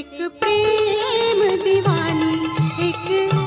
एक प्रेम दीवानी एक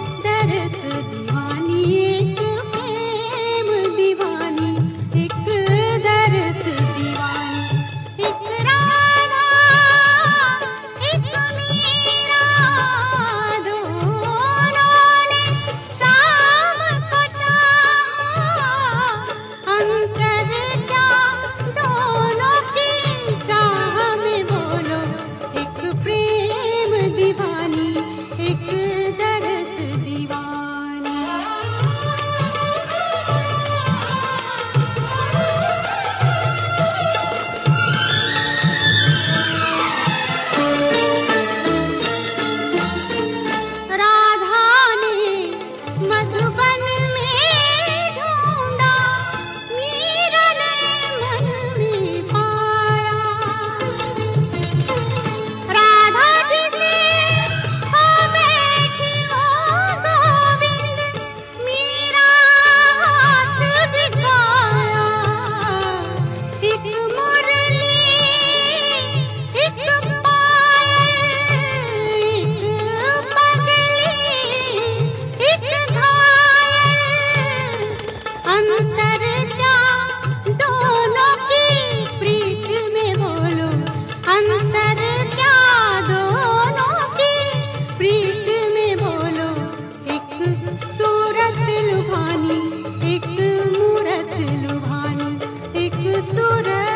एक मूरत लुभानी एक सूरत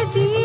जीवन जी